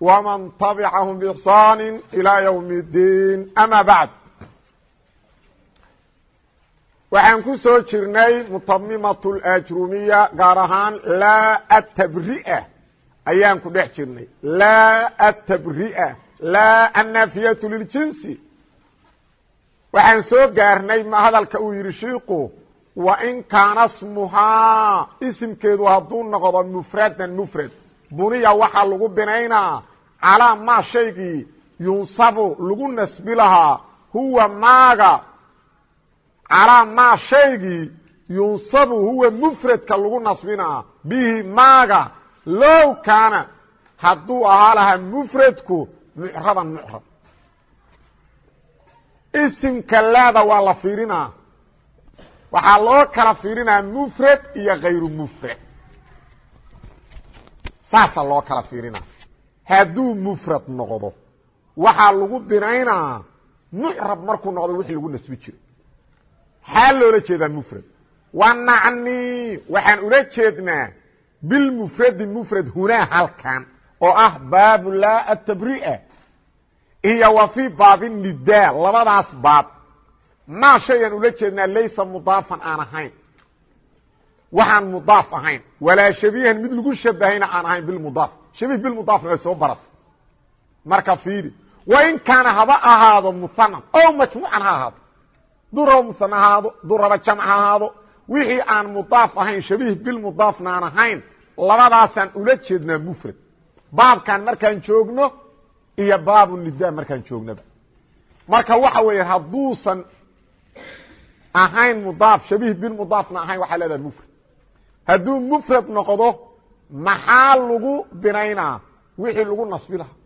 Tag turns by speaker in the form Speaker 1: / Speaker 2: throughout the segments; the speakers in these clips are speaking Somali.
Speaker 1: ومن تبعهم بإحsان إلى يوم الدين أmا بعد waxaan ku soo jirnay mutamimaة اأjrumiya gaar ahaan laa atabria ayaan ku dhex jirnay laa atabria laa annaafiyatu liljinsi waxaan soo gaarnay ma hadalka uu yidhi shiiku wain kaana smuhaa isimkeedu hadduu noqdo mfradan mfrad buniya waxaa lagu binaynaa calaa maa shaygii yunsabu lagu nasbi lahaa huwa maaga. Calaa maa shaygii yunsabu huwa mufradka lagu nasbinaa bihi maaga. Low kaana hadduu ahaa lahaa mufradku mucraban mucrab. Isimka laada waa la fiirinaa. Waxaa loo kala fiirinaa mufrad iyo kayru mufrad saasaa loo kala fiirinaa hadduu mfrad noqdo waxaa lagu binaynaa mucrab markuu noqdo wixii lagu nasbi jiray xaa loola jeedaa mfrad wanacni waxaan ula jeednaa bilmfradi mfrad hunaa halkan oo ah baabu laa atabria iyo wa fii baabi nida labadaas baab. Maa shayaan ula jeednaa laysa mudaafan aan ahayn. Waxaan mudaaf ahayn. Walaa shabiihan mid lagu shabahayna aan ahayn bilmudaaf shabiih bilmudaafna way soo baratay marka fiiri wain kaana haba ahaado musanan o majmuucan ha ahaado. Duu musan ahaado duu jamc ha ahaado. Wixii aan mudaaf ahayn shabiih bilmudaafna aan ahayn labadaasaan ula jeednaa mufrad. Baabkan markaan joogno iyo baabu nida markaan joognaba. Marka waxa weeye hadduusan ahayn mudaaf shabiih bilmudaafna ahayn waxaa leedaha mufrad. Hadduu mfrad noqdo maxaa lagu binaynaa wixii lagu nasbi lahaa.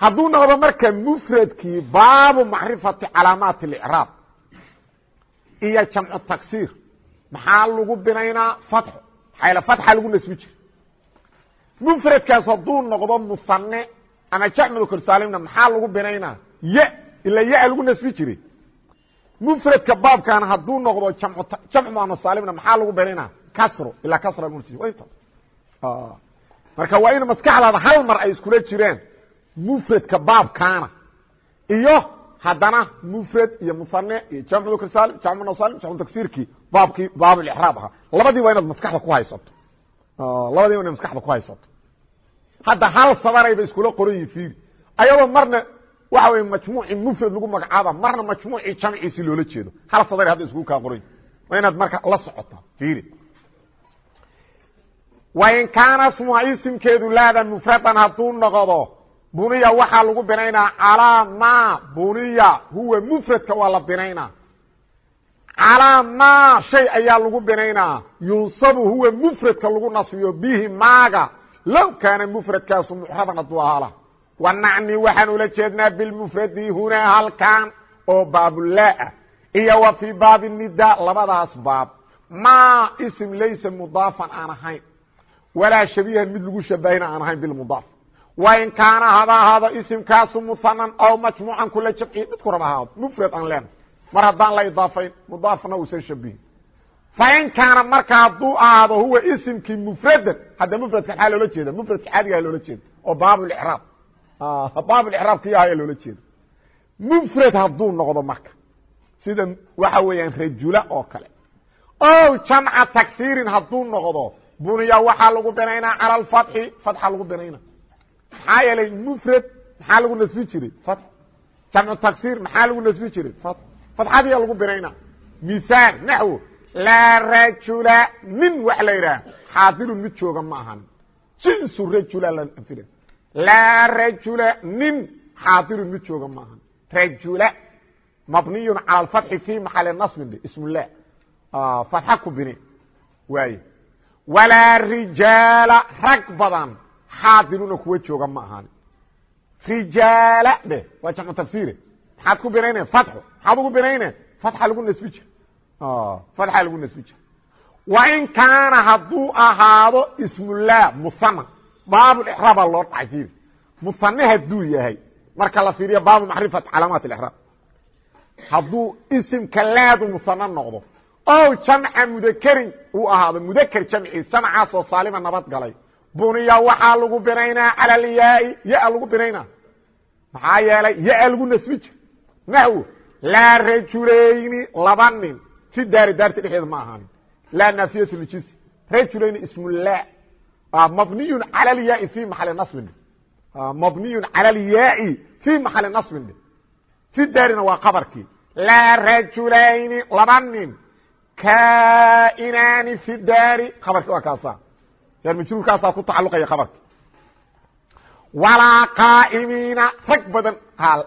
Speaker 1: Hadduu noqdo marka mfradkii baabu macrifati calaamaat اlcraab iyo jamcu taksiir maxaa lagu binaynaa fatxo maxaa fatxa lagu nasbi jira mfradkaas hadduu noqdo musane ama jacmadu korsaalimna maxaa lagu binaynaa ya ila ya lagu nasbi jiray. Mfradka baabkan hadduu noqdo jamcu muanasaalimna maxaa lagu binaynaa kasro ilaa kasra marka waa in maskaxdaada hal mar ay iskula jiraan mfradka baabkaana iyo haddana mfrad iyo muane iyo jamc mukrsaalim jamc nasalim jamcu taksiirkii baabkii baabulraab ahaa labadii waa inaad maskaxda ku haysato. Labadii waa inaad maskaxda ku haysato. Hadda hal sabarayba iskula qoran yihiin fiiri. Ayadoo marna waxa wey majmuucii mfrad lagu magacaaba marna majmuucii jamciisi loola jeedo. Hal sadar hadda iskugu kaa qoran waa inaad marka la socota fiiri wain kaana smuha isimkeedu laadan mufradan hadduu noqdo buniya waxaa lagu binaynaa calaa ma buniya huwa mufradka waa la binaynaa. Calaa ma shay ayaa lagu binaynaa yunsabu huwa mufradka lagu nasbiyo bihi maaga low kaana mufradkaasu mucraban hadduu ahaala. Wanacni waxaan ula jeednaa bilmufradi hunaa halkan oo baabulaa iyo wa fii baabi nida labadaas baab. Ma ism laysa mudaafan aan ahayn walaa shabiihan mid lagu shabahayna aan ahayn bilmudaaf. Wain kaana haba ahaado isimkaasu muhanan aw majmuucan kula jamciy midku raba ahaado mufrad aan leena mar haddaan la idaafayn mudaafna uusan shabihin fain kaana marka hadduu ahaado huwa isimkii mufradan hadda mufradka maxaa loola jeeda mufradka caadigaa loola jeeda oo baabulraab baabulraab kii ahaya loola jeeda mufrad hadduu noqdo marka sida waxa weeyaan rajula oo kale. O jamca tagsiirin hadduu noqdo buniya waxaa lagu binaynaa cala alfatxi fatxa lagu binayna maxaa yeelay mufrad maxaa lagu nasbi jiray? Fat jamcu taksiir maxaa lagu nasbi jiray? Fat fatxadiya lagu binaynaa mihaal naxwo laa rajula nin wax la yidhaah xaadirun mid jooga ma ahan. Jinsu rajula la anfira laa rajula nin xaadirun mid jooga ma ahan. Rajula mabniyun cala alfatxi fi maxali nasbin dhe ismullah fatxa ku bine waaye walaa rijaala rag badan xaadiruna kuwa jooga ma ahan. Rijaala dheh waa jamcu tafsiire maxaad ku binayne fatxo maxaad ugu binayne fatxa lagu nasbi jir fatxa lagu nasbi jir wa in kaana hadduu ahaado ismullah muhana baabulixraaba loo dhacay muhane hadduu yahay marka la fiiriyo baabu macrifat calaamaat alixraab hadduu isimka laadu muhane noqdo ow jamca mudakerin uu ahaado mudaker jamciis jamcaasoo saalima nabad galay buniya waxaa lagu binaynaa cala alyaai ya lagu binaynaa maxaa yeelay ya lagu nasbi jir naxwo laa rajulayni laba nin fi daari daarta dhexeeda ma ahaanin laa naafiyat ljinsi rajulayni ismullah mabniyu cala alyaai fi maxali nasbin mabniyu cala alyaai fi maxali nasbin fi daarina waa qabarkii laa rajulayni laba nin kainaani fi daari qabarki waa kaasa yar majruurkaasaa ku tacaluqaya qabarka walaa qaa'imiina rag badan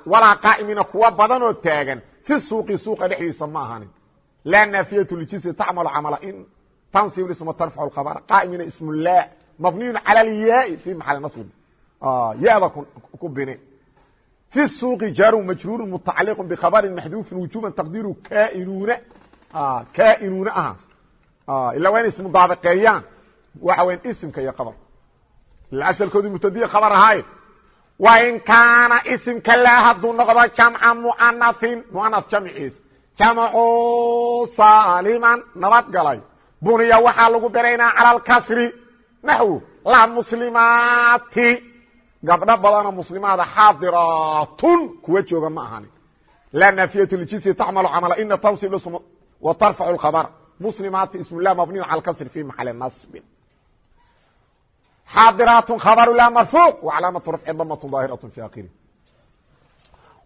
Speaker 1: walaa qaa'imiina kuwa badan oo taagan fi suuqi suuqa dhexdiisa ma ahanin laa naafiyatu ljinsi tacmalu camala in tansib isma tarfacu khabara qaa'imiina ismu mabniyun cala alyaai fi maxali nasbin ya-da ku bine fi suuqi jaarun majruuru mutacaliqu bikhabarin maxduufin wujuban taqdiiru kainuuna kainuuna aha ila waa inay ismudaabaqeeyaan waxa weya isimka iyo qabar ila asalkoodii mubtadiya khabar ahaay wa in kaana isimka laa hadduu noqdo jamca muanahin muana jamciis jamcu saaliman nabad galay buniya waxaa lagu beraynaa cala alkasri naxwu la muslimaati gabdho badanoo muslimaada xaadiratun kuwa jooga ma ahani laa naafiyat ljinsi tacmalu camala ina tansib tarfacu khabr muslimaati ism lah mabniyu cala kasri fi maxali nasbin xaadiraat khabr la marfuuq wacalaamaة rafci damt daahiraة fi akiri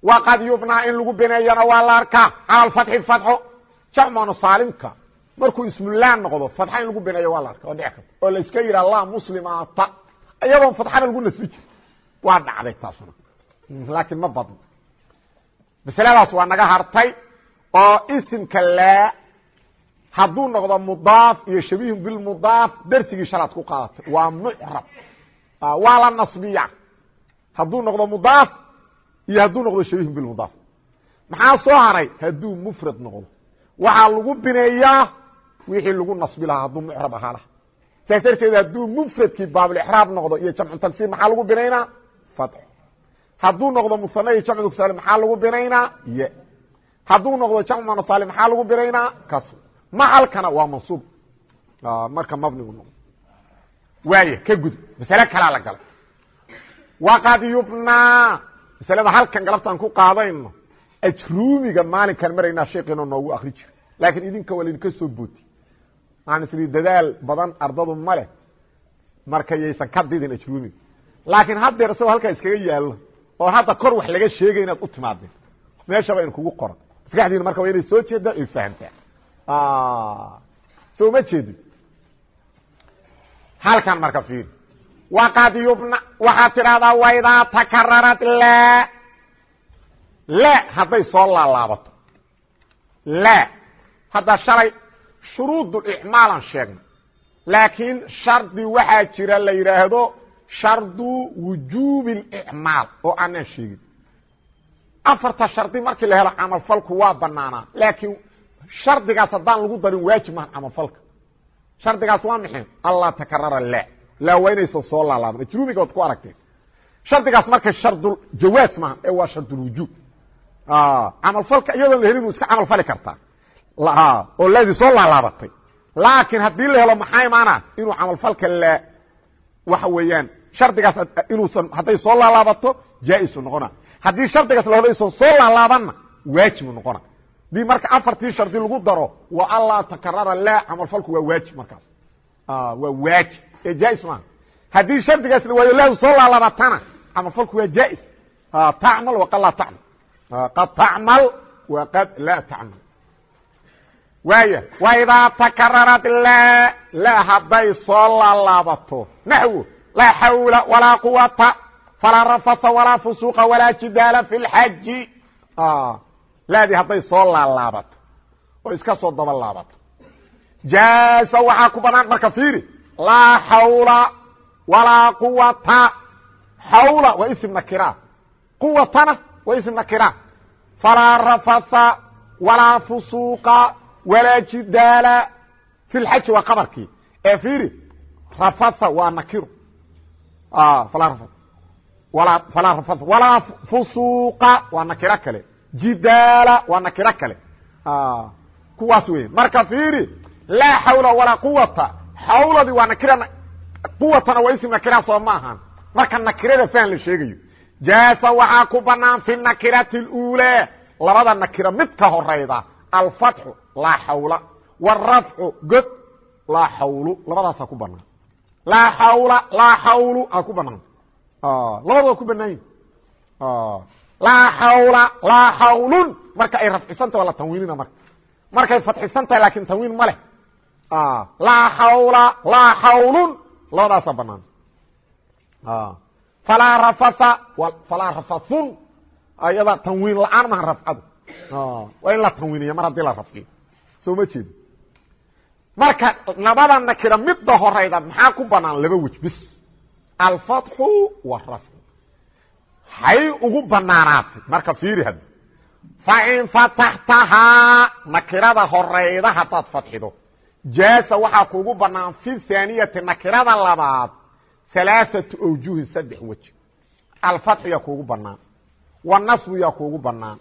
Speaker 1: waqad yubnaa in lagu beneeyana waa la arkaa cala alfatxi fatxo. Jamcona saalimka. Markuu ismulah noqdo fatxa in lagu beneeyo waa la arka oo dhici karta. Oo la iska yidhaha la muslimaata. Iyadoon fatxana lagu nasbi jir waa dhacday taasuna. Laakiin ma badno masaladaas waa naga hartay oo isimka laa hadduu noqdo mudaaf iyo shabiihun bilmudaaf darsigii shalaad ku qaadatay. Waa mucrab. Waa la nasbiya. Hadduu noqdo mudaaf iyo hadduu noqdo shabiihun bilmudaaf maxaa soo haray? Hadduu mufrad noqdo. Waxaa lagu bineeyaa wixii lagu nasbi lahaa hadduu mucrab ahaa laha saas darteed hadduu mufradkii baabulixraab noqdo iyo jamcu tagsiir maxaa lagu binaynaa fatxo hadduu noqdo musane iyo jamcu kusaale maxaa lagu binaynaa ye hadduu noqdo jamcu manasaali maxaa lagu binaynaa kasr macalkana waa mansuub. Marka mabnigu noqdo. Waaya ka gud masale kalaa la galay. Waqad yubnaa masalada halkan galabtaan ku qaadayno ajruumiga maalinkan maraynaa sheekeeno noogu akri jira laakiin idinka waa laydinka soo booti aan isli dadaal badan ardadu ma leh marka yaysan ka didin ajruumiga. Laakiin haddeer isagoo halkaa iskaga yaallo oo hadda kor wax laga sheegay inaad u timaadeen meeshaba in kugu qoran maskaxdiina marka waa inay soo jeedaa ay fahamtaa soo ma jeedin halkan marka fiiri waqad yubna waxaad tidhahdaa waidaa takararat laa la hadday soo laalaabato la hadda shalay shuruudulixmaalan sheegnay laakiin shardi waxaa jira la yidhaahdo shardu wujuubi اlicmaal oo aanaan sheegin afarta shardi markii la helo camalfalku waa banaanaa laakiin shardigaas haddaan lagu darin waajib maha camalfalka shardigaas waa maxay? Allah takarara la. Laa waa inaysan soo laalaaban. Ajruumiga waad ku aragteen. Shardigaas marka sharduljawaas maaha ee waa shardulwujuub camalfalka iyadoon la helin iska camalfali kartaa. Oo laadii soo laalaabatay. Laakiin haddii la helo maxaa imaana inuu camalfalka la waxa weeyaan shardigaas inuusan hadday soo laalaabato jaa-isu noqona haddii shardigaas la aysan soo laalaabanna waajibu noqona. Hadii marka afartii shardi lagu daro wa allah takarara la camalfalku waa waajib markaas. Waa waajib. Ee jaa-is haddii shardigaas waayo laadu soo laalaabatana camalfalku waa jaa-is. Tacmal waqad laa tacmal qad tacmal waqad laa tacmal waaya waidaa takararat laa laa hadday soo laalaabato. Naxwo laa xawla walaa quwata falaa rafasa walaa fusuuqa walaa jidaala fi lxaji laadii hadday soo laalaabato oo iska soo daba laabato jaasa waxaa ku banaan marka fiiri laa xawla walaa quwata xawla waa ism nakira quwatana waa ism nakira falaa rafasa walaa fusuuqa walaa jidaala fi lxaji waa qabarkii ee fiiri rafasa waa walaa fusuqa waa nakiro kale. Jidaala waa nakiro kale. Ah, kuwaas wey marka fiiri laa xawla walaa quwata xawladii waa nakira quwatana waa ism nakira soo ma ahan. Marka nakirada fahan la sheegayo. Jaasa waxaa ku banaan fi nakirati اuulaa labada nakiro mid ka horeyda alfatxu laa xawla wاrafcu god laa xawlu labadaasaa ku banaan laa xawla laa xawlu aa ku banaan labada waa ku banaan yihiin laa xawla laa xawlun marka ay rafcisanta waa la tanwiinina marka. Markay fatxisan tahay laakiin tanwiin ma leh. Laa xawla laa xawlun labadaasaa banaan falaa rafasa falaa rafasun. Ayada tanwiin la'aan maha rafcadu. Waa in la tanwiiniya mar haddii la rafciyo. Soo ma jeedo marka labada nakira midda horayda maxaa ku banaan laba wej bis alfatxu warafcu hay ugu banaanaatay marka fiiri had fain fataxtahaa nakirada horayda haddaad fadxido jaasa waxaa kuugu banaan fi thaaniyati nakirada labaad alaaatu awjuhin saddex wej alfatxu yaa kuugu banaan wanasbu yaa kuugu banaan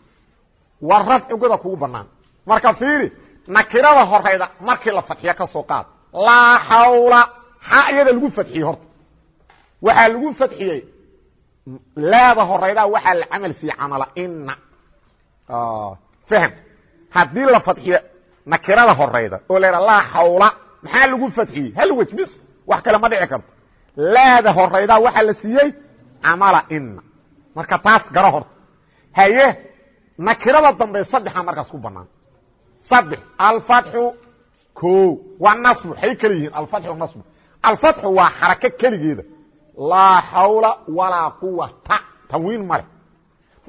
Speaker 1: warafcigoda kuugu banaan marka fiiri nakirada horayda markii la fadxiya ka soo qaad laa xawla xaa iyada lagu fadxiyey horta waxaa lagu fadxiyey laada horaydaa waxaa la camal camala ina fahm. Haddii la fadxiyo nakirada horayda oo la ydha laa xawla maxaa lagu fadxiyey hal wej wax kale ma dhici karto. Laada horaydaa waxaa la siiyey camala ina marka taas garo horta haye nakirada dambe saddexa markaas ku banaan saddex alfatxu ko waa nasbu hay kala yihiin alfatxu nasbu. Alfatxu waa xarako keligeeda laa xawla walaa quwata tanwiin male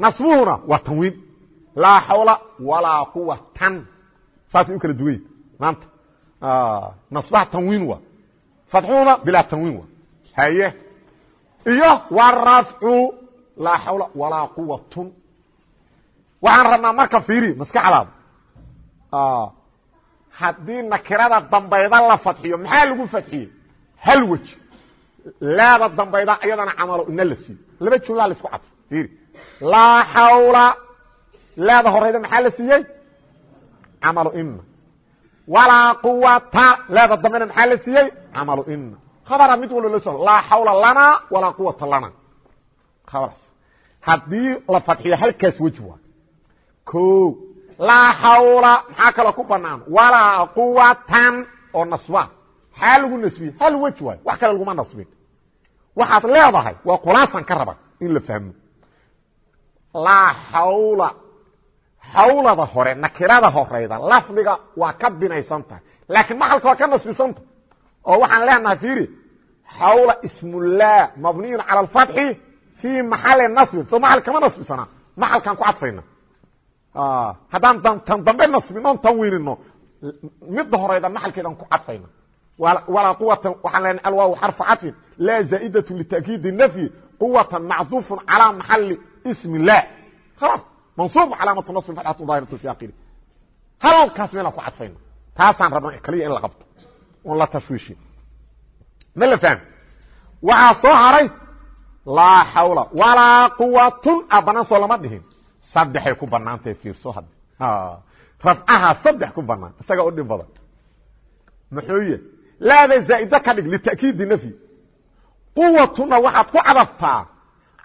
Speaker 1: nasbuhuna waa tanwiin. Laa xawla walaa quwatan saasay u kala duway maanta nasbaha tanwiin waa. Fatxuhuna bilaa tanwiin waa. Haye. Iyo warafcu laa xawla walaa quwatun waxaan rabnaa marka fiiri maskaxdaada haddii nakirada dambayda la fadxiyo maxaa lagu fadxiyey hal wej laada dambayda iyadana camalo ina la siiyo. Laba jumlaa la isku fiiri. Laa xawla laada horayda maxaa la siiyey? Camalu ina walaa quwata laada dambena maxaa la siiyey? Camalu ina khabara mid walba la so laa xawla lana walaa quwata lana. Khabaraas haddii la fadxiyo halkaas wej waa. Laa xawla maxaa kaloo ku banaan walaa quwatan oo nasba xaa lagu nasbiyey hal wej waay wax kale laguma nasbin. Waxaad leedahay waa khulaasan ka raba in la fahmo. Laa xawla xawlada hore nakirada horeyda lafdiga waa ka binaysan tahay. Laakiin maxalka waa ka nasbisanta oo waxaan leenahay fiiri xawla ismullah mabniyun cala alfatxi fii maxali nasbin. Soo maxal kama nasbisana? Maxalkaan ku cadfayna haddaan tan dambe nasbin oon tanwiinino midda horeyda maxalkeedaan ku cadfayna walaa quwatan waxaan leenahay alwaaw xarfu cadfin laa zaa'idatu litakiidi nafyi quwatan macduufun calaa maxali ismi illah khalaas mansuub calaamatu nasbi fatxatu daahiratu fi aqili. Halkaas meelaan ku cadfayna taasaan rabna kaliya in la qabto oon la tashwiishin. Ma la fahmi? Waxaa soo haray laa xawla walaa quwatun a soo lama dhihin. Saddexay ku banaantahay fiirso hadda rafcaha saddex ku banaan isaga u dhib badan. Muxuuye laada zaa'ida ka dhig lita'kiidi nafyi quwatuna waxaad ku cadaftaa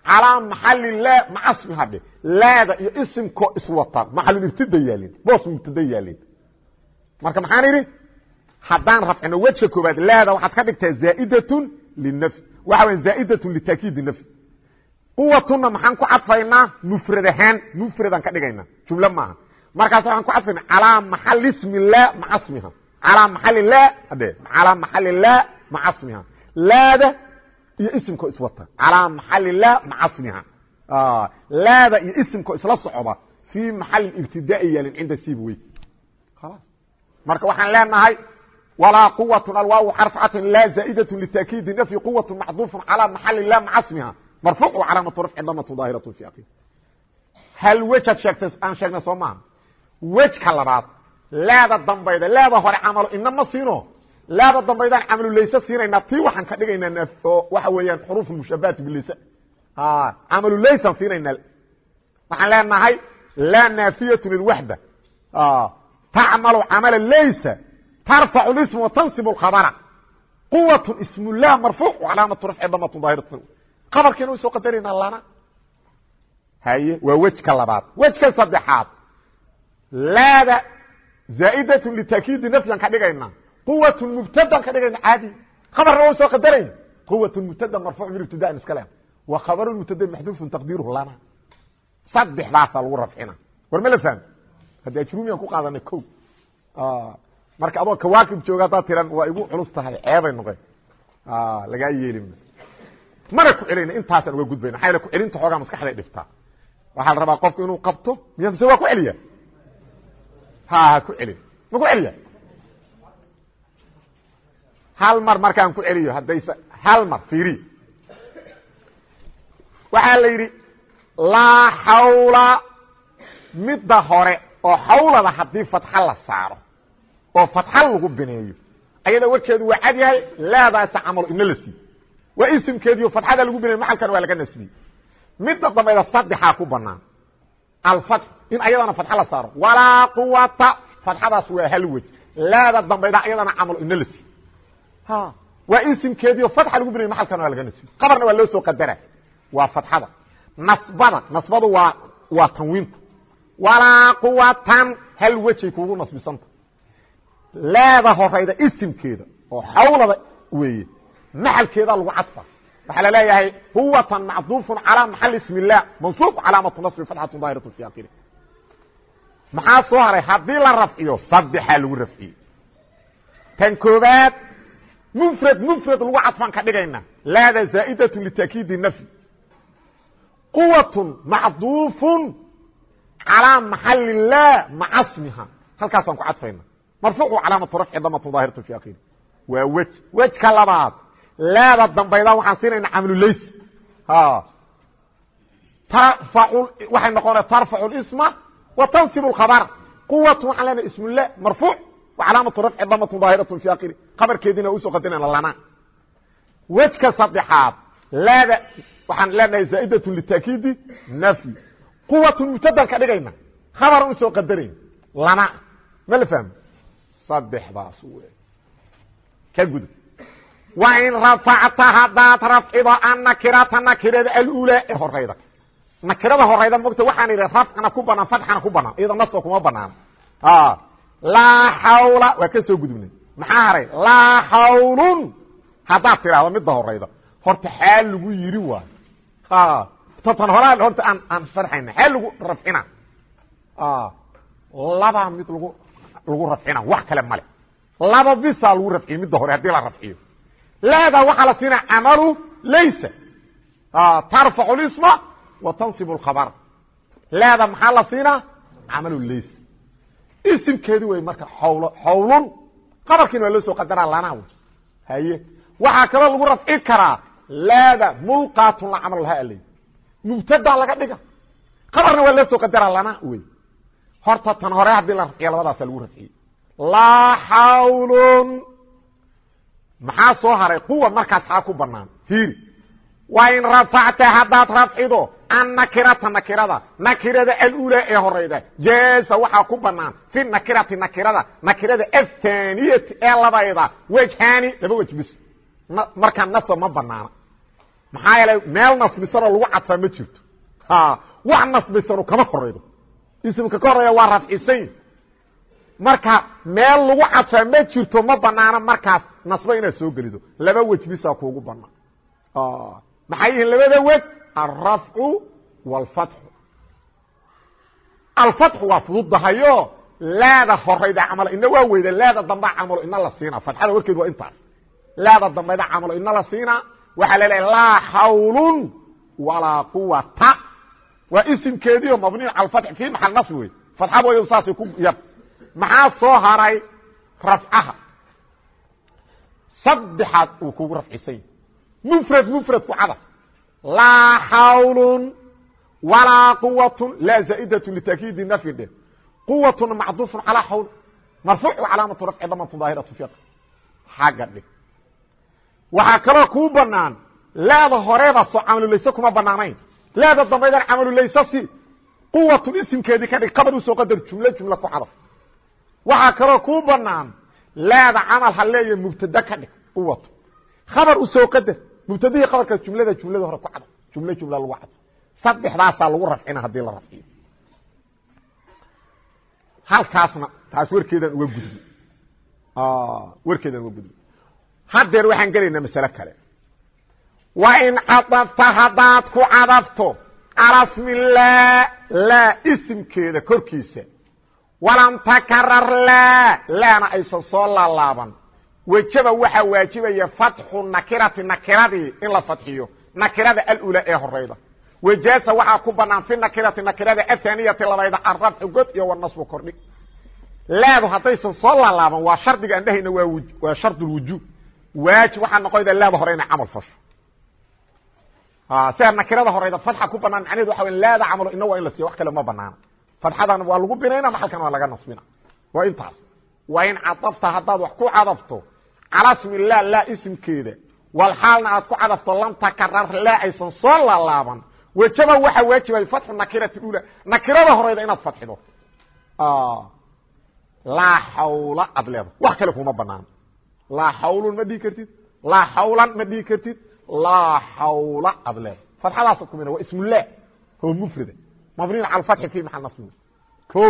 Speaker 1: calaa maxali laa macasmi hadhe laada iyo isimkoo iswataan maxalulibtida yaalin boos mubtada yaalin. Marka maxaan idhi haddaan rafcino weja koobaad laada waxaad ka dhigtaa zaa'idatun linafyi. Waxa weya zaa'idatun lita'kiidi nafyi quwatuna maxaan ku cadfaynaa mufrad ahaan mufradaan ka dhigaynaa jumlo maaha. Markaas waxaan ku cadfayna calaa maxali ismi laa maca laa adhe calaa maxali laa maca smiha laada iyo isimkoo iswata calaa maxali laa maca smiha laada iyo isimkoo isla socda fii maxali ibtidaai yaalin cinda sibwey khalaas marka waxaan leenahay walaa quwatun alwaaw xarfacatin laa zaa'idatun lita'kiidi nafyi quwatun macduufun calaa maxali laa maca smiha marfuuc calaamatu rafci damatu daahiratu fi aqi hal wejaad sheegtay aan sheegnay soo maaha wejka labaad laada dambayda laada hore camalo ina siino. Laada dambaydaan camalulayse siinaynaa tii waxaan ka dhigaynaa waxa weeyaan xuruuf mushabahat bilayse camalulaysan siinaynaa. Waxaan leenahay laa naafiyatu lilwaxda tacmalu camala laysa tarfacu ism watansibu khabara. Quwat ismullah marfuuc calaamatu rafci damatu daahiratu qabarkiina way qadarayna lana? Haye waa wejka labaad. Wejka saddexaad. Laada zaa'idatun litaakiidi nafyan ka dhigayna quwatun mubtadan ka dhigayna caadi khabarna way soo qadarayn quwatun mubtada marfuuc min ibtidaan iska leh wa khabaru mubtada maxduufun taqdiiruhu lana saddexdaasaa lagu rafcina war ma la fahmi haddi ajrumiyan ku qaadanay ko marka adoo kawaakib jooga haddaad tiran waa igu culus tahay ceebay noqeen lagaa yeelin mana ku celayna intaasaan uga gudbayna maxaa yale ku celinta xoogaa maskaxday dhiftaa waxaa la rabaa qofku inuu qabto miya mise waa ku celiya ha ku celin ma ku celiya hal mar markaan ku celiyo haddaysa hal mar fiiriy waxaa la yidhi laa xawla midda hore oo xawlada haddii fatxa la saaro oo fatxa lagu bineeyo ayada warkeedu waa cad yahay laadaasa camalo ina la siiy waa isimkeediio fatxada lagu bineeyo maxalkan waa laga nasbiyey midda dambayda saddexaa ku banaan alfatx in ayadana fatxa la saaro walaa quwata fatxadaas waa hal wej laada dambayda ayadana camalo ina la siiy waa isimkeediio fatxa lagu bineeyo maxalkan waa laga nasbiyey qabarna waa loo soo qadara waa fatxada nasbada nasbadu waa waa tanwiinta walaa quwatan hal wejay nasbisanta laada horayda isimkeeda oo xawlada weeye maxalkeeda lagu cadfa waxaa la leeyahay huwatan macduufu calى maxal ism الlah mansuub calaamatu naصbi fatxatu daahiratu fi akiri maxaa soo haray haddii la rafciyo saddexaa lagu rafciyey tan koobaad mfrad mfrad lagu cadfaan ka dhigayna laada zaa'daة litakiidi nafyi quwaة macduufu calىa maxal الlah maca smiha halkaasaan ku cadfayna marfuucu calaamatu rafci damatu daahiratu fi akiri waa wej wejka labaad laada dambayda waxaan siinayna camlulays waxay noqona tarfacu isma wa tansibu khabr quwatu waxaan leenahay ismullah marfuuc wa calaamatu rafci damatu daahiratu fi akiri khabarkeediina u soo qadarayna lana wejka saddexaad laada waxaan leenahay zaa'idatu litakiidi nafyi. Quwatu mubtadan ka dhigayna khabaran u soo qadarayna lana ma la fahmo saddexdaas w ka gudub wain rafacta haddaad rafcido annakirata nakirada alulaa ee horayda nakirada horayda mogta waxaan idhi rafcana ku banaan fatxana ku banaan iyada naska kuma banaano laa xawla waa ka soo gudubnay maxaa haray laa xawlun haddaad tidhaahdo midda horayda horta xaal lagu yiri waayo tatan horaa horta aan aan farxayna xaal lagu rafcina labaa mid lagu lagu rafcina wax kale male laba bisaa lagu rafciye midda hore haddii la rafciyo laada waxaa la siinaa camalu laysa tarfacu lisma wa tansibu lkhabara laada maxaa la siinaa camalu laysa isimkeedi wey marka xawlo xawlun qabarkiina waa loo soo qadaraa lanaa w haye waxaa kaloo lagu rafci karaa laada mulqaatun la camal laha aley mubtadaa laga dhiga qabarna waa loo soo qadaraa lanaa wey horta tan hore haddii la rafciyo labadaasa lagu rafciyey laa xawlun maxaa soo haray? Quwa markaas aa ku banaan fiiri wain rafacta haddaad rafcido annakirata nakirada. Nakirada alulaa ee horayda jaasa waxaa ku banaan fi nakirati nakirada. Nakirada athaniyati ee labayda wejhaani laba wej markaa nasab ma banaana maxaa yeelay meel nasbisanoo lagu cadfaa ma jirto. Wax nasbisanu kama horaydo ismka ka horreeya waa rafcisan marka meel lagu cadfaa ma jirto ma banaano markaas nasbo inaad soo gelido. Laba wej bisaa kuugu banaan maxay yihiin labada wej? Alrafcu wاlfatxu alfatxu waa fududahayo laada horayda camalo ina waa weyda laada damba camalo ina la siina. Fatxada warkeed waa intaas. Laada dambayda camalo ina la siina. Waxaa la leeyahay laa xawlun walaa quwata waa isimkeediio mabniyu cala fatxi fi maxal nasbi wey fatxaba saasay ku yar maxaa soo haray? Rafcaha. Saddexaad uu kugu rafcisany mfrad mfrad ku cadaf. Laa xawlun walaa quwatun laa zaa'idatu litaakiidi nafyi dhe macduufun calaa xawl marfuuc calaamatu rafci damatu daahiratu fiq xagga dhig waxaa kaloo kuu banaan laada horeeda soo camalulayse kuma banaanayn laada dambaydan camalulayse si quwatun isimkeedii ka dhig qabar u soo qadar jumlo jumla ku cadaf waxaa kaloo kuu banaan laada camal ha leeya mubtada ka dhig quwatu khabar u soo qadar mubtadihii qabarkaas jumlada jumlada hore ku cadaf jumlo jumla lagu cadaf saddexdaasaa lagu rafcina haddii la rafciyo. Halkaasna taas warkeedan uga gudbi. Warkeedan uga gudbi. Haddeer waxaan gelaynaa masale kale. Wa in cadafta haddaad ku cadafto calaa smi laa laa isimkeeda korkiisa walam takarar laa laana aysan soo laalaaban. Wejaba waxaa waajibaya fatxu nakirati nakiradii in la fadxiyo nakirada alula ee horayda. Wajaasa waxaa ku banaan fi nakirati nakirada athaniyati labayda arafcu god iyo wanasbu kordhig laadu haddaysan soo laalaaban waa shardiga aan dhehayna waa shardulwujuub waajib waxaa noqoyda laada hore camal fasho. Sida nakirada horeyda fatxa ku banaan macnahedu waxa wey laada camalo ina waa in la siiyo wax kale ma banaana fatxadan waa lagu binayna maxalkan waa laga nasbina. Waa intaas. Waa in cadafta haddaad wax ku cadafto calaa smi lah laa isimkeeda wal xaalna ku cadafto lam takarar laa aysan soo laalaaban. Wejaba waxaa waajibay fatxu nakirati ula. Nakirada horeyda inaad fadxido laa xawla ad leeda wax kale kuma banaano laa xawlun ma dhihi kartid. Laa xawlan ma dhihi kartid. Laa xawla ad leeda fatxadaasad kumina waa ismullah oo mufrida mabniin cala fatxi fi maxal nasbi o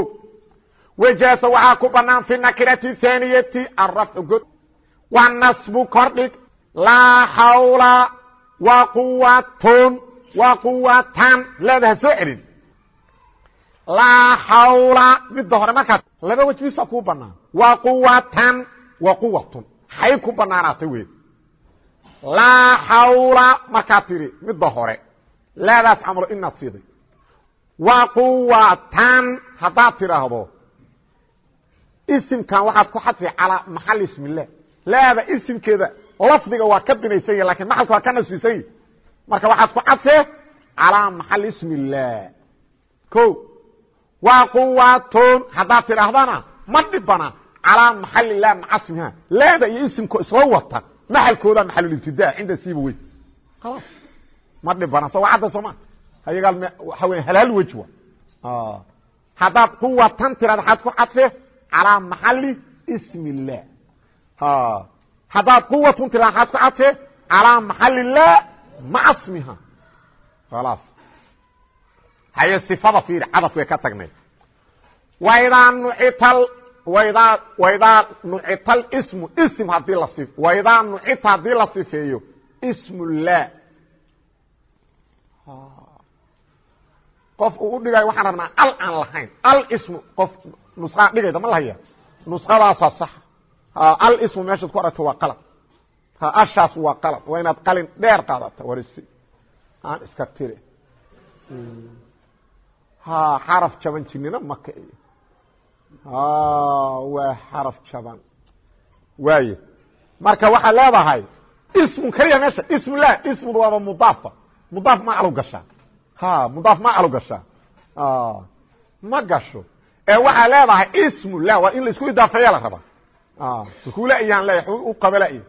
Speaker 1: wajaasa waxaa ku banaan fi nakirati thaniyati arafcu god wa nasbu kordhig. Laa xawla wa quwatun wa quwatan leeda ha soo celin. Laa xawla midda hore markaad laba wejbisa kuu banaan wa quwatan wa quwatun xay ku banaanaatay wey laa xawla markaad tidhi midda hore. Laadaas camalo inaad siiday wa quwatan haddaad tidhaahdo. Isimkan waxaad ku xadfi calaa maxal ismilah laada isimkeeda lafdiga waa ka binaysan yahi laakiin maxalka waa ka nasbisan yahi marka waxaad ku cadfee calaa maxal ismi illah ko wa quwatun haddaad tidhaahdana ma dhibana calaa maxal ilah maca smiha laada iyo isimko isla wata maxalkooda maxalulibtidaa cinda siiba wey ma dhibana so waa cadda soo ma hayagaal waxa weya halhal wej wa. Haddaad quwatan tirahda xaad ku cadfee calaa maxali ismi illah haddaad quwatun tirahda xaad ku cadfee calaa maxal illah maca smiha khalaas haye sifada fiiri cadafkay ka tagnay. Waidaa nucita waidaa waidaa nucita lismu ism haddii la waidaa nucita haddii la sifeeyo ismu llah qof uu u dhigayo waxaan rabnaa al aan lahayn. Al ismu qof nusqaa dhigayda ma lahaya nusqadaasa sax. Al ismu meeshaad ku aragto waa qalad ashaas waa qalad waa inaad qalin dheer qaadata warisi aan iska tiri. Xaraf jaban jinina maka iyo waa xaraf jaban. Waaye marka waxaad leedahay ismun keliya meesha. Ismulah ismud waaba mudaafa. Mudaaf ma alu gashaa ha mudaaf ma alu gashaa ma gasho. Ee waxaa leedahay ismulah waa in la isku la rabaa kula iyaan leeya u qabalaya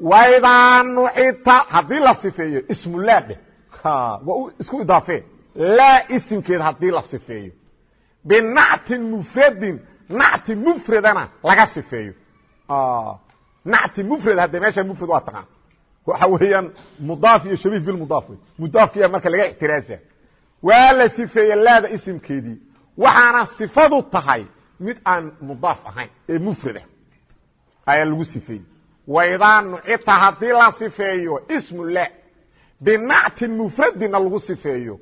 Speaker 1: waidaa nucita haddii la sifeeyo ismulah dheh waa isku idaafee laa isimkeed haddii la sifeeyo. Binactin mufradin nacti mufradana laga sifeeyo. Nacti mufrad hadde meesha mufrad waa taqaan waxa weeyaan mudaaf iyo shabiih bilmudaaf wey mudaafkiya marka laga ixtiraasa. Waa la sifeeye laada isimkeedii. Waxaana sifadu tahay mid aan mudaaf ahayn ee mufrada ayaa lagu sifeeyey. Waidaa nucita haddii la sifeeyo ismu la binactin mufradina lagu sifeeyo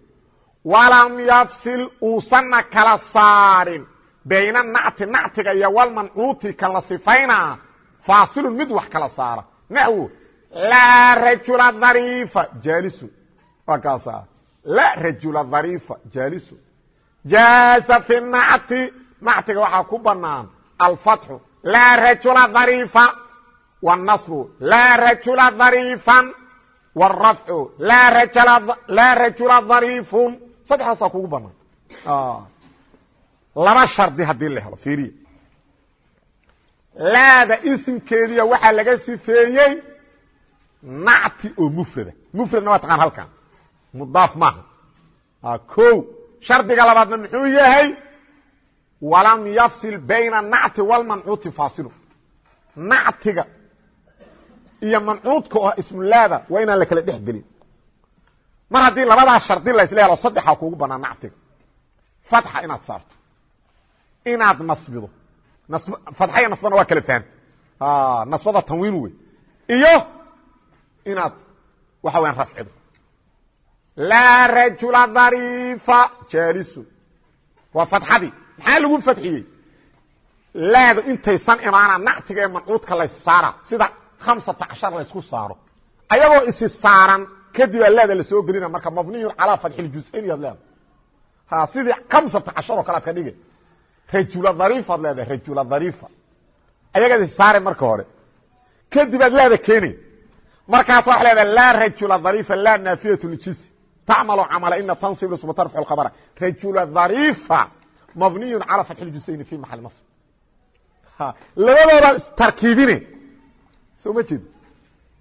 Speaker 1: walam yafsil uusana kala saarin bayna nacti nactiga iyo walmancuuti kan la sifaynaa faasilun mid wax kala saara. Naxwo laa rajula dhariifa jaalisun waa kaasa laa rajula dhariifa jaalisun jaaza fi nacti nactiga waxaa ku banaan. Alfatxu laa rajula dhariifa wاnasbu laa rajula dhariifan wاrafcu laa rajula dariifun saddexdaasaa kugu banaan. Laba shardi haddii la helo fiiriya laada isimkeediya waxaa laga sifeeyey nacti oo mufrada mufradna waa taqaan halkan mudaaf maaha ko shardiga labaadna muxuu yahay walam yafsil bayna nacti wاlmancuuti faasilu nactiga iyo mancuudka oo ismulaada waa inaan la kala dhex gelin mar haddii labadaas shardi laysla saddexaa kuugu banaa nactiga fatxa inaad saarto inaad nasbido nasb fatxa iyo nasbana waa kala fahamta nasbada tanwiin wey iyo inaad waxa weyaan rafcido. Laa rajula dariifa jaalisun waa fatxadii maxaa lagu fadxiyey laada intaysan imaana nactiga ee mancuudka lays saara sida hamsata cashar laysku saaro. Ayagoo isi saaran kadibaa laada la soo gelina marka mabniyun calaa fatxi ljus-ayn yaad leedahay ha sidii hamsata cashar oo kale ad ka dhige rajula dhariifaad leedahay rajula dhariifa ayagaad isi saare marka hore. Kadibaad laada keenay markaas waxaa leedahay laa rajula dhariifa laa naafiyat ljinsi tacmalu camala ina tansib lisma tarfacu lkhabra rajula dhariifa mabniyun calaa fatxi ljus-ayni fi maxali nasb labadooda tarkiibine. Soo ma jeed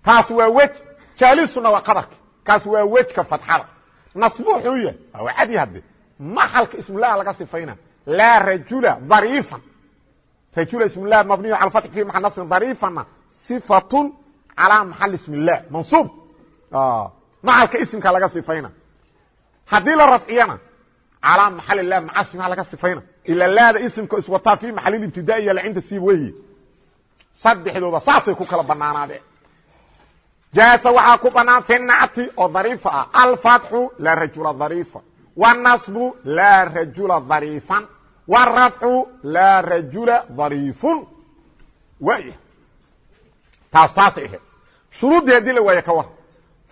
Speaker 1: taas waa wej jaalisuna waa qadarka. Kaas waa wejka fatxada. Nasbu wuxuu yahay waa cadi hadde maxalka ismulaha laga sifayna. Laa rajula dariifan. Rajula ismlah mabniyu cala fatxi fi maal nasbin dariifana sifatun calaa maxali ism illah mansuub. Maxalka isimka laga sifayna. Haddii la rafciyana calaa maxal lah macasima laga sifayna. Ila laada isimka iswataa fi maxalil ibtidaaiya lacinda siib weyi saddexdooda saasay ku kala banaanaadeen jaasa waxaa ku banaan fi oo dariifa ah. Alfatxu laa rajula dariifa. Wاnasbu laa rajula dariifan. Wاrafcu laa rajula dariifun. Waaya taas taasay ahayd shuruuddii haddii la waaye ka war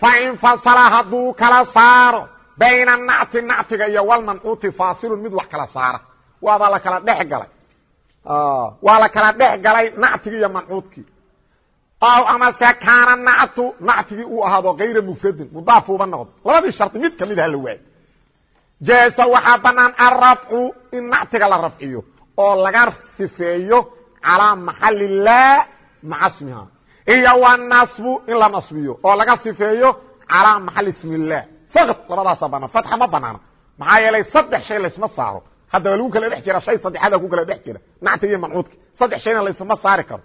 Speaker 1: fain fasala hadduu kala saaro bayna nacti nactiga iyo walmancuuti faasilun mid wax kala saara. Waaba la kala dhex galay. Waa la kala dhex galay nactigii iyo mancuudkii aw amase kaana nactu nactigii uu ahaado kayra mufradin mudaafuuba noqdo labadii shardi mid ka mid aha la waayo jaasa waxaa banaan alrafcu in nactiga la rafciyo oo laga sifeeyo calaa maxali lah maca smiha iyo wanasbu in la nasbiyo oo laga sifeeyo calaa maxali ismi illah. Faqad labadaasa banaan. Fatxa ma banaana maxaa yeelay saddex shay laysma saaro. Haddaba lagu kala dhex jira shay saddexaada ku kala dhex jira. Nactiga iyo mancuudka saddex shayna laysma saari karo.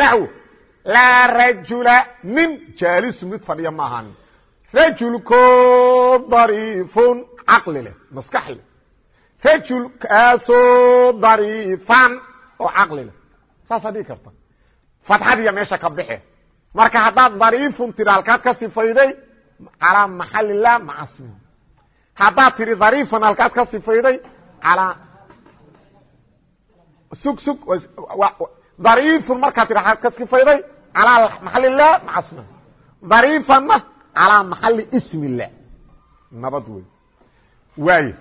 Speaker 1: Naxw laa rajula nin jaalisu mid fadhiya ma ahaanin rajulko dariifun caqli leh maskax leh. Rajulkaasoo dariifan oo caqli leh. Saasaa dhigi karta fatxadiya meesha ka baxe marka haddaad dariifun tiri halkaad ka sifayday calaa maxali lah maca smihi haddaad tidhi dariifan halkaad ka sifayday alaa sug sug dariifun markaad tidhi halkaad ka sifayday calaa maxali lah maca smihi dariifanna calaa maxali ismi illah nabad wey waayo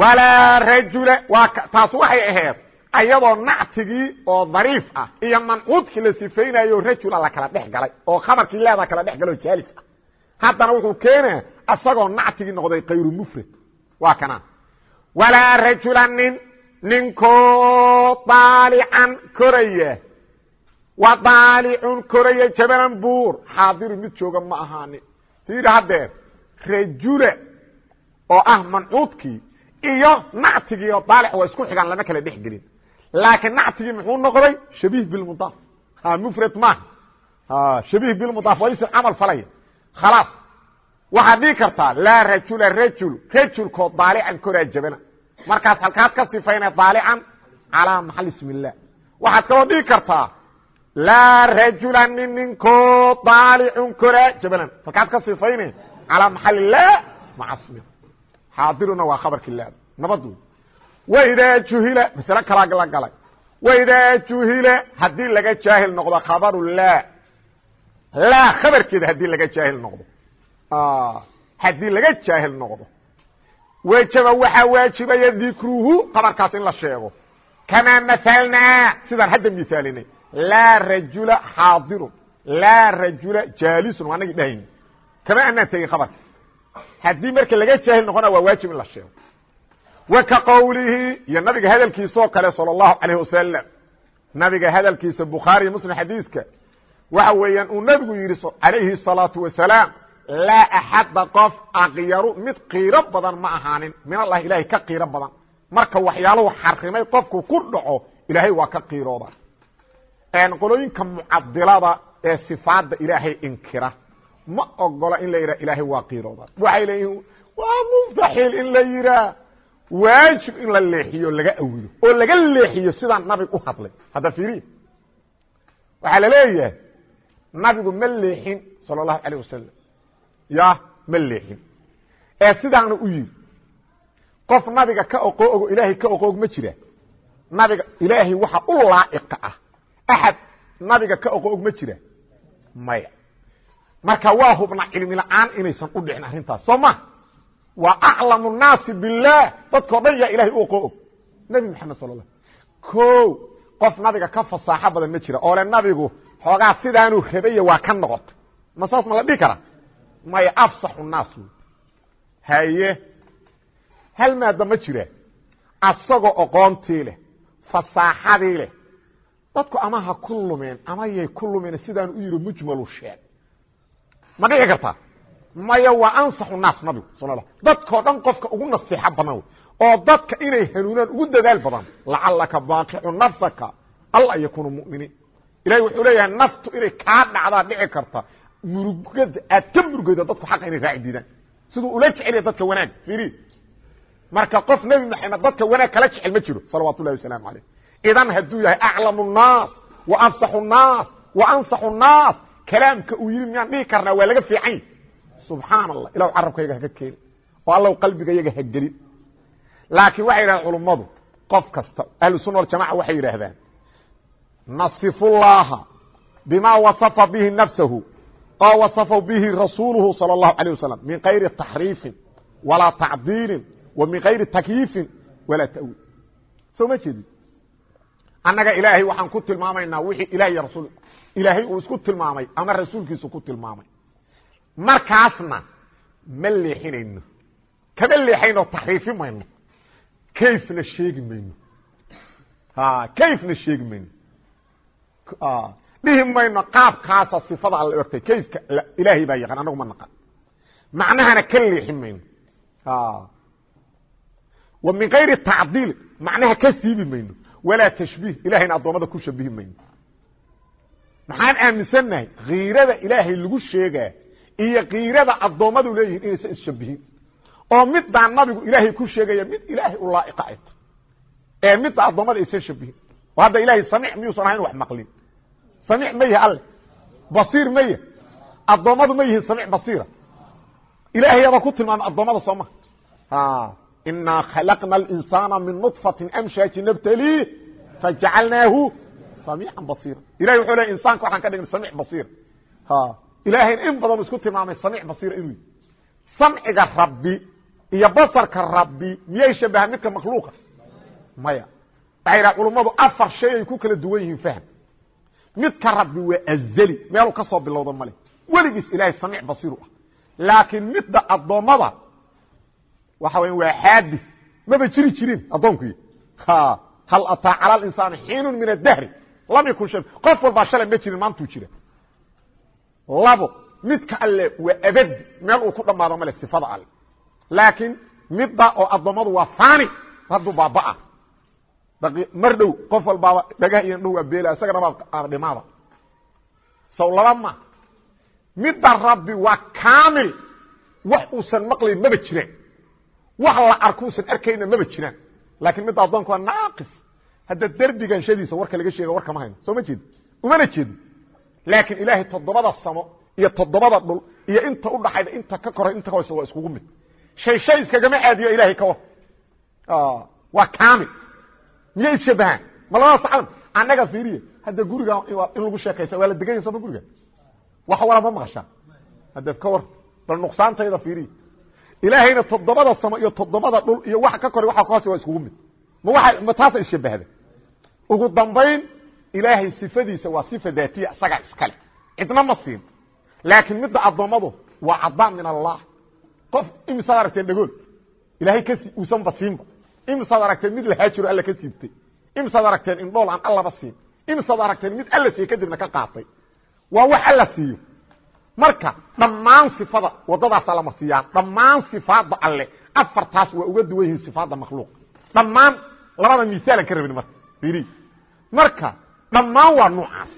Speaker 1: walaa rajula waa taas waxay ahayd ayadoo nactigii oo dariif ah iyo mancuudkii la sifaynayo rajula la kala dhex galay oo khabarkii leeda kala dhex galay oo jaalis ah. Haddana wuxuu keenaya asagoo nactigii noqday kayru mufrad waa kana walaa rajula nin ninkoo daalican koraya. Wa daalicun koraya jabalan buur. Xaadiru mid jooga ma ahaanin fiiri haddeer rajula oo ah mancuudkii iyo nactigii oo daalic waa isku xigaan lama kala dhex gelin laakiin nactigii muxuu noqday shabiih bilmudaaf mufrad maaha shabiih bilmudaaf waa camal falaya. Khalaas. Waxaad dhigi kartaa laa rajula rajul rajulkoo daalican koraa jabana. Markaas halkaad ka sifayna daalican calaa maxal ismi waxaad kaloo dhigi kartaa laa rajula nin ninkoo daalicun koraa jabalan halkaad ka sifayne calaa maxal illah maca smi xaadiruna waa khabarkii laada nabad waidaa juhila masale kalaa la galay waidaa juhila haddii laga jaahil noqdo khabaru laa laa khabarkeeda haddii laga jaahil noqdo. Haddii laga jaahil noqdo. Wajaba waxaa waajibaya dikruhu khabarkaas in la sheego. Kamaa maalnaa sidaan hadda miaalinay laa rajula xaadirun. Laa rajula jaalisun waa anagii dhahayni. Kama anaan tegin khabarka haddii marka laga jaahil noqona waa waajib in la sheego wa ka qowlihi iyo nabiga hadalkiisaoo kale sala allahu calayh wasalam nabiga hadalkiisa bukhaari iyo muslim xadiiska. Waxa weeyaan uu nabigu yidhi calayhi salaatu wasalaam laa axadda qof aqyaru mid qiiro badan ma ahaanin. Min allah ilaahay ka qiiro badan. Marka waxyaaluhu xarimay qofku ku dhaco ilaahay waa ka qiirooda qolooyinka mucadilada ee sifaadda ilaahay inkira. Ma ogola in la yidhaha ilaahay waa qiirooda waxay leeyihiin waa muftaxiil in la yidhaah waajib in la leexiyo laga awido oo laga leexiyo sidaan nabig u hadlay hadda fiiriya waxaa la leeyahay nabigu ma leexin salى الlahu عalيه wasalam ya ma leexin ee sidaana u yidhi qof nabiga ka oqoo ogo ilaahay ka oqoog ma jira nabiga ilaahay waxa u laa'iqa ah axad nabiga ka oqoog ma jira maya marka waa hubna cilmi la'aan inaysan u dhicin arrintaas soo ma wa aclamu nnaasi billaah dadkao dhan yaa ilahay u qoo og nebi maxamed sal la ko qof nabiga ka fasaaxo badan ma jira. Oo le nabigu xoogaa sidaanuu rabaya waa ka noqotay ma saas ma la dhihi kara maya afsaxu nnaas wey haye. Hal maada ma jira. Asagoo oqoontii leh fasaaxadii leh. Dadku ama ha ku lumeen ama ku lumeen sidaanu u yidhi mujmalu ma dhici kartaa? maya waa ansaxu naas nabigu sal dadkao dhan qofka ugu naseexo badan oo dadka inay hanuunaan ugu dadaal badan lacalaka baaqicu nafsaka alla yakunu muminiin. Ilahi wuxuu leeyahay naftu inay kaa dhacdaa dhici karta murugada aad ka murugaydo dadku xaqa inay raaci diidaan. Siduu ula jecelya dadka wanaag iri marka qof nebi maxamed dadka wanaag kala jecel ma jiro salawaatu wasalaamu alayh idan hadduu yahay aclamu nnaas wa afsaxu nnaas wa ansaxu nnaas. Kalaamka uu yidhi miyaan dhihi karnaa waa laga fiican subxaan allah ilaw carabkayga haga keeni oo allaw qalbigayaga ha gelin. Laakiin waxay yidhahdeen culummadu qof kasta ahlusunna waljamaca waxay yidhaahdaan nasifullaaha bima wasafa bihi nafsahu oo wasafa bihi rasuuluhu sala allahu alayh wasalam min kayri taxriifin walaa tacdiilin wa min kayri takyiifin walaa tawiil. Soo ma jeedin? Annaga ilaahay waxaan ku tilmaamaynaa wixii ilaah iyo rasuul ilaahay uu isku tilmaamay ama rasuulkiisu ku tilmaamay markaasna ma leexinayno. Kama leexayno taxriifi mayno. Kayfna sheegi mayno. Kayfna sheegi mayno. Dhihi mayno qaabkaasa sifada alla ogtay. Kayfka ilaahay baa yaqaan anagu ma naqan macnahana ka leexin mayno. Wa min kayri tacdiil macnaha ka siibi mayno. Walaa tashbiih ilahayna addoommada ku shabihi mayno. Maxaan aaminsannahay kiirada ilaahay lagu sheegaa iyo kiirada addoommadu leeyihiin inaysan isshabihin oo midaan nabigu ilaahay ku sheegaya mid ilaahay u laa'iqa ay tahy ee midda addoommada aysan shabihin oo hadda ilaahay samic miyuusan ahayn wax maqlin? Samic ma yahi alle. Basiir ma yah addoommadu ma yihiin samic basiira ilaahayaba ku tilmaamay addoommada soo maha inaa khalaqna اlinsaana min nuطfati amshaaji nabtaliih fajacalnaahu samiica basiira. Ilahay wuxuu leey insaanka waxaan ka dhignay samiic basiira ilaahayna in badan isku tilmaamay samiic basiira inuu samciga rabbi iyo basarka rabbi miyay shabahaan midka makhluuqa? Maya. Waxay culummadu afar shay ay ku kala duwan yihiin fahm. Midka rabbi waa azeli meeluu ka soo bilowda male weligiis ilaahay samiic basiiru ah. Laakiin midda addoommada waxa weya waa xaadi maba jiri jirin addoonkii hal ataa cala linsaani xiinu min adahri lam yakun shay. Qof walbaa shalay ma jirin maantuu jira labo midka alle waa abadi meel uu ku dhammaado male sifada alle. Laakiin midda oo addoommadu waa fani hadduu baabaa. Mar dhow qof walbaaba dhagah iyo dhow waa beela isagana baa dhimaada saw laba ma midda rabbi waa kaamil wax uusan maqlayn maba jiraan. Wax la arko usan arkayna maba jiraan. Laakiin midda addoonka waa naaqis. Hadda derbigan shadiisa warka laga sheega war kama hayno. Soo ma jeedi umana jeedin laakiin ilaahay toddobada samo iyo toddobada dhul iyo inta udhaxayda inta ka koray inta ka waa iskugu mid. Shay shay iskagama aadiyo ilahay ka war waa kaamil. Miyay isshabahaan ma labadaas calam annaga fiiriye hadda guriga in lagu sheekaysa waa la deganya sooma guriga? Wax wala ma maqashaa haddeed ka war bal nuqsaantayda fiiriye. Ilaahayna toddobada samo iyo toddobada dhul iyo waxa ka koray waxa ka waa iskugu mid. Ma waa ma taasa isshabahda ugu dambayn ilaahay sifadiisa waa sifa daatiya isagaa iskale. Cidna ma siin. Laakiin midda addoommadu waa cadaan min allah. Qof imisaad aragteen dhagool ilaahay kasi uusanba siinba. Imisaad aragteen mid lahaa jiro alla ka siibtay? Imisaad aragteen indhool aan allaba siin? Imisaad aragteen mid alla siiye kadibna ka qaatay? Waa wax alla siiyo. Marka dhammaan sifada waddadaasaa la marsiiyaa dhammaan sifaadda alle afartaas waa uga duwan yihiin sifaadda makhluuq. Dhammaan labada misaalan ka rabin marka. Marka dhammaan waa nuucaas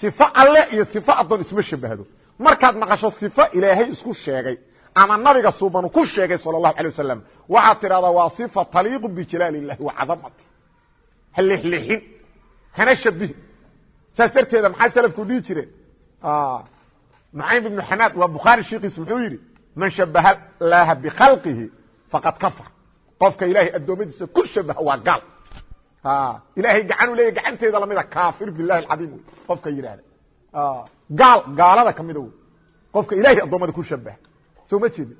Speaker 1: sifo alle iyo sifo addoon isma shabahdo markaad maqasho sifo ilaahay isku sheegay ama nabiga suubanu ku sheegay sal الlahu alيه wasalam waxaad tidhahdaa waa صifa taliiqu bijalaal الlahi wa cadamati ha lixlixin hana shabihin saas darteeda maxaa selafku dhihi jireen nucaym ibnu xamaad waa bukhaari shiikiis muxuu yidhi man shabaha laaha bikhalqihi faqad kafar qofka ilahay addoommadiisa ku shabaha waa gaal ilaahay gacanuu leeya gacanteeda lamida kaafir bilahi اcadiim wey qofka yidhaahda. Gaal gaalada kamida wey qofka ilahay addoommada ku shabaha soo ma jeedi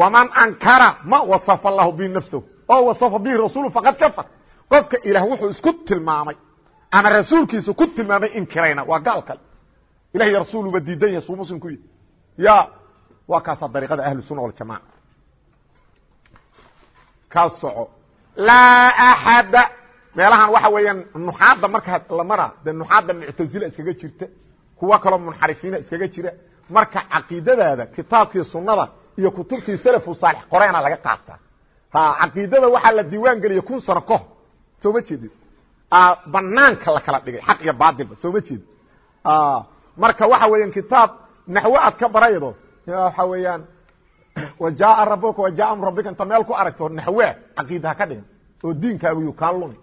Speaker 1: waman ankara ma wasafa lahu bi nafsahu oo wasafa bihi rasuulu faqad kafar. Qofka ilaah wuxuu isku tilmaamay ama rasuulkiisa ku tilmaamay inkirayna waa gaal kale. Ilahiy rasuuluba diidan yahay suu muslim ku yihi ya waa kaasaa dariiqada ahlu sunna waljamaca kaa soco laa axada meelahan waxa weeyaan nuxaadda markaa la maraa dee muctazila iskaga jirta kuwa kaloo munxarifiina iskaga jira marka caqiidadaada kitaabkii sunada iyo kutubtii selfu saalix qoreena laga qaataa caqiidada waxaa la diiwaan geliya kun sano kahor soo ma jeedid banaanka la kala dhigay xaq iyo baatilba soo ma jeedid marka waxa weeyaan kitaab naxwe aad ka baraydo waxa weeyaan wajaaa rabuka wajaa amru rabbika inta meel ku aragto naxwea caqiida ha ka dhigin oo diinkaagu kaa lumi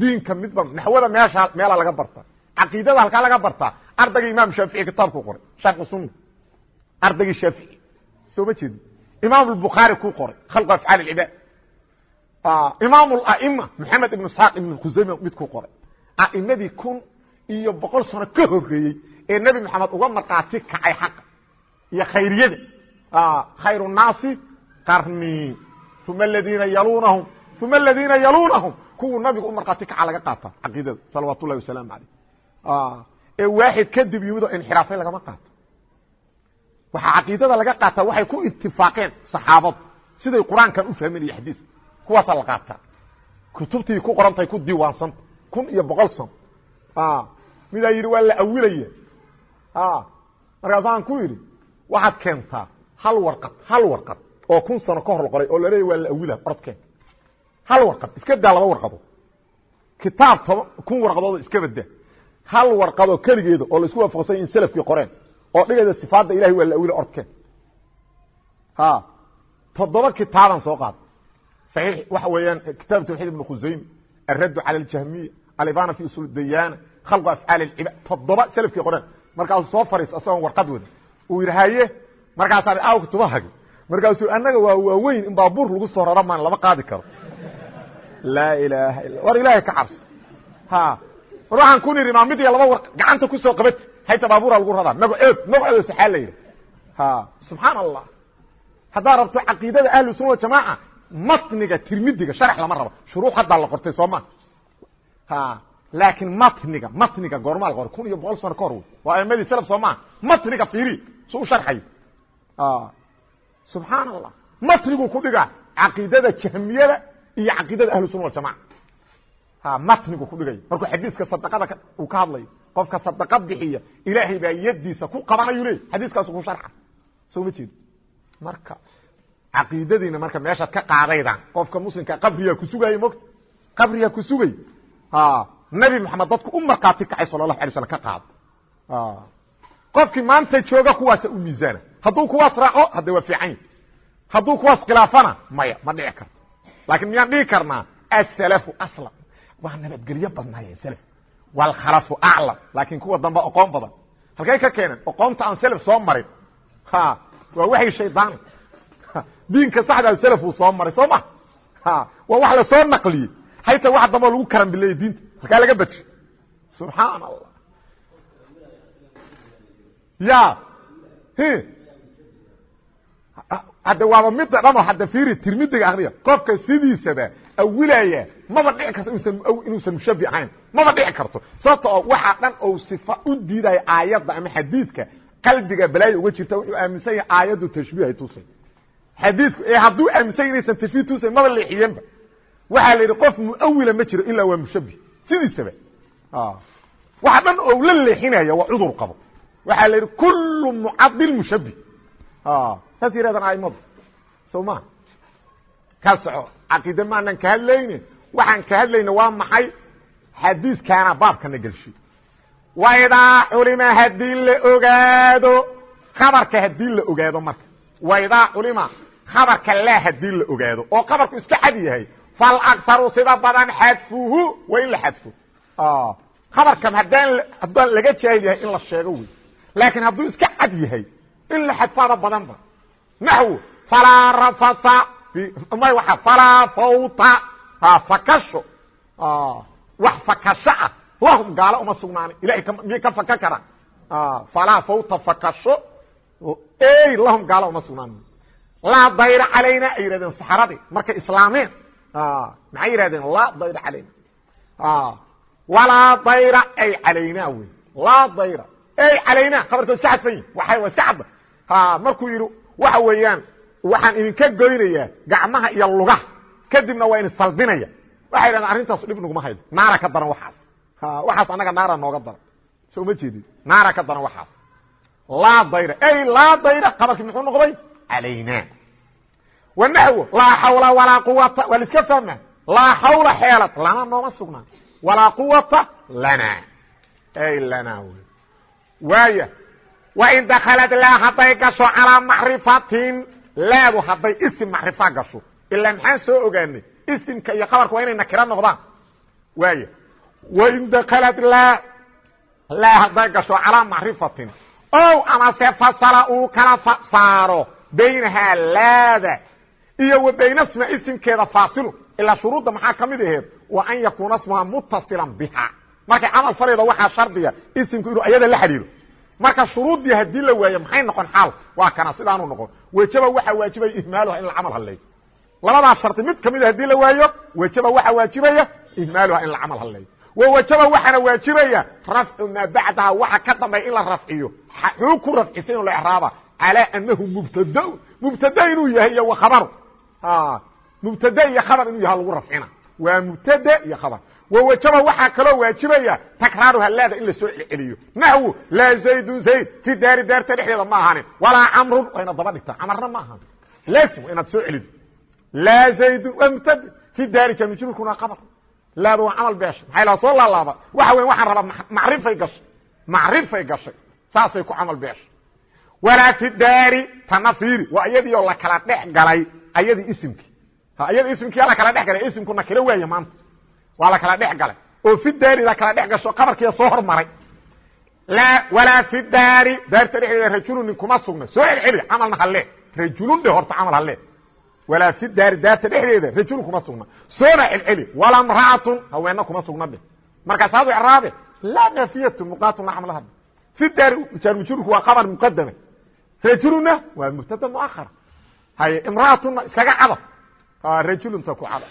Speaker 1: diinka midba naxwada meesha meela laga barta caqiidada halkaa laga bartaa ardayga imaam shaafici kitaabku qoray sharxu sunna ardaygii shaafici soo ma jeedi imaam bukhaari ku qoray khalqu afcaal اcibaad imaam اaima maxamed ibn isxaaq ibn khusayme mid ku qoray a'imadii kun iyo boqol sano ka horeeyey ee nebi maxamed uga markaati kacay xaqa iyo khayriyada khayr الnaasi qarni uma aladiina yalunahum uma aladiina yalunahum kuwuu nabigu u markaati kaca laga qaata caqiidada salawaat wasalaamu alayh ee waaxid kadib yimid oo inxiraafay lagama qaato waxaa caqiidada laga qaataa waxay ku itifaaqeen saxaabadu siday qur'aankan u fahmeen iyo xadiiska kuwaasaa la qaataa kutubtii ku qorantahay ku diiwaansanta kun iyo boqol sano midaa yidhi waa la awilaya markaasaan ku yidhi waxaad keentaa hal warqad hal warqad oo kun sano ka hor qoray oo la leeya waa la awila orodkeen hal warqad iska daa laba warqado kitaab kun warqadood iska badda hal warqadoo keligeeda oo la isku waafaqsanya in selafkii qoreen oo dhigayda sifaadda ilahay waa la awila ordkeen toddoba kitaaban soo qaada صaxiix waxa weeyaan kitaab tawxiid ibn khusayme alraddu cala aljahmiya alibana fi usul dayana khalqu afcaal اcibaad toddoba selafkii qoreen. Markaasuu soo fariis asagoon warqad wada. Uu yidhi markaasaa aaw kutubahagi markaasuu annaga waa waaweyn in baabuur lagu soo rara maan lama qaadi karo. Laa ilaaha illa war ilaahay ka cabso war waxaan ku niri maa mid iyo laba war gacanta ku soo qabati hayta baabuura lagu raraa. Magaceed magaceeda saxaa la yidhi. Subxaan allah haddaad rabto caqiidada ahlu sunna wajamaaca matniga tirmidiga sharax lama rabo. Shuruux haddaa la qortay soo ma. Laakiin matniga matniga goormaa la qoray kun iyo boqol sano ka hor wey. Waa aimadii salaf soo maa matniga fiiri. Su u sharxayo subxaan allah matniguu ku dhigaa caqiidada jahmiyada iyo caqiidada ahlu sunna waljamaca matnigu ku dhigay markuu xadiiska sadaqada uu ka hadlayo qofka sadaqa bixiya ilaahay baa yadiisa ku qabanayu leey xadiiskaasu ku sharxa soo ma jeedo marka caqiidadiina marka meeshaad ka qaadaydaan qofka muslimka qabriyaa ku sugaayo mogta qabriyaa ku sugay nabi maxamed dadku u markhaati kacay sala allahu alay slam ka qaado qofkii maanta jooga kuwaasa u miisaana hadduu kuwaas raaco hadda waa fiican yahi hadduu kuwaas khilaafana maya ma dhici karto. Laakiin miyaan dhihi karnaa asalafu aslam. Waa nabadgelyo badnaayeen slf wlkhalafu aclam laakiin kuwa dambe oqoon badan. Halkay ka keeneen oqoonta aan self soo marin. Waa waxay shaydaan diinka saxdaa self uu soo maray soo ma. Waa wax la soo naqliyey. Hayta wax dambe lagu karambileeyey diinta. Halkaa laga badsho subxaan allah ya hadda waaba midda dhamo hadda fiiri tirmidiga akriya qofka sidiisaba awilaya maba dhici karto inuusan inuusan mushabi ahayn. Maba dhici karto. Sababta oo waxaa dhan ou sifa u diidayo aayadda ama xadiidka qalbiga balaayo uga jirta wuxuu aaminsan yahay aayaddu tashbiihay tusay xadiidku ee hadduu aaminsan inaysan tashbiih tusay maba leexiyenba waxaa la yidhi qof muawila ma jiro ilaa waa mushabi sidiisaba. Waxa dhan ou la leexinaya waa cudur qabo. Waxaa la yidhi kullu mucadil mushabi saas yirahdaan aimadu so ma. Ka soco. Caqiide maanan ka hadlayne waxaan ka hadlayna waa maxay? Xadiiskaana baabkana gelshay waydaa culima haddii la ogaado khabarka haddii la ogaado marka. Waydaa culima khabarka laa haddii la ogaado. Oo khabarku iska cad yahay. Fal aktaru sida badan xadfuhu waa in la xadfo. Khabarkan haddaan haddaan laga jaahil yahay in la sheego wey laakiin hadduu iska cad yahay in la xadfaada badanba naxwo falaa rafasa may waa falaa fawta fakasho wax fakasho ah lahum gaalo uma sugnaanay ilahay miyay ka faka karaan falaa fawta fakasho ey lahum gaalo uma sugnaanin laa dayra calayna ay yihahdeen saxaradii markay islaameen maxay yihahdeen laa dayra calayna walaa dayra ay calayna wey laa dayra ey calayna khabarka iska xadfan yihiin waay waa iska cadda markuu yidhi waxa weeyaan waxaan idinka goynayaa gacmaha iyo lugaha kadibna waa idin salbinaya waxay yidhahdeen arrintaasu dhib naguma haydo. Naara ka daran waxaas. Waxaas annaga naara nooga daran. So uma jeedid naara ka daran waxaas. Laa dayra. Ey laa dayra qabarkii muxuu noqday? Calayna wanaxwo laa xawla walaa quwata waa laiska fahma laa xawla xeelad lana nooma sugnaan walaa quwata lana. Ey lana waaya wain dakalad laa hadday gasho calaa macrifatin laadu hadday isim macrifa gasho ilaa maxaan soo ogaanay? Isimka iyo qabarka waa inay nakiro noqdaan. Waaya wain dakalad laa laa hadday gasho calaa macrifatin ow amase fasala uu kala saaro baynahaa laada iyo wa bayna sma isimkeeda faasilu. Ilaa shuruudda maxaa ka mid aheed wa an yakuuna smaha mutasilan biha. Markay camal falayda waxaa shardiga isimku inuu ayada la xidhiiro marka shuruuddii haddii la waaye maxay noqon xaal? Waa kana sidaanu noqon. Wejaba waxaa waajibaya ihmaaluha in la camal halleeyo labadaas shardi mid kamida haddii la waayo wejaba waxaa waajibaya ihmaaluha in la camal halleeyo wwajaba waxaana waajibaya rafcu maa bacdaha waxa ka dambeya in la rafciyo. Xuu ku rafcisa inu la raaba calaa anahu mubtad mubtada inuu yahay iyo khabaru. Mubtada iyo khabar inuu yaha lagu rafcina. Waa mubtada iyo khabar wwajaba waxaa kaloo waajibaya takraaruha laada in la soo celceliyo. Naxwu laa zaydun zayd fi daari daarta dhexdeeda ma ahanin walaa camrun waa inaad daba dhigtaa camarna ma ahan laasim waa inaad soo celido. Laa zaydun waa mubtada fi daari jamijrurkuna khabar laada waa camal beesha. Maxay la soo laalaaba waxa weya waxaan rabaa macrifay gashay. Macrifay gashay. Saasay ku camal beesha. Walaa fi daari tana fiiri waa iyadii oo la kala dhex galay ayadii isimkii. Iyada isimkiya la kala dhex galay isimku nakilo waaya maanta waa la kala dhex galay. Oo fi daari la kala dhex gasho qabarkiia soo hormaray. Walaa fi daari daarta dhexdeeda rajulun nin kuma sugna. Soo celceli camalna halle rajulun dhe horta camal halle walaa fi daari daarta dhexdeeda rajulun kuma sugna. Soona celceli walaa mraatun haweenna kuma sugna dhe markaas hadu craabe laa nafiyatu muqaatun la camlaha fi daari jaarmujurku waa qabar muqadama rajuluna waa mubtada muahara haye imraatunna iskaga cadab rajulunta ku cadab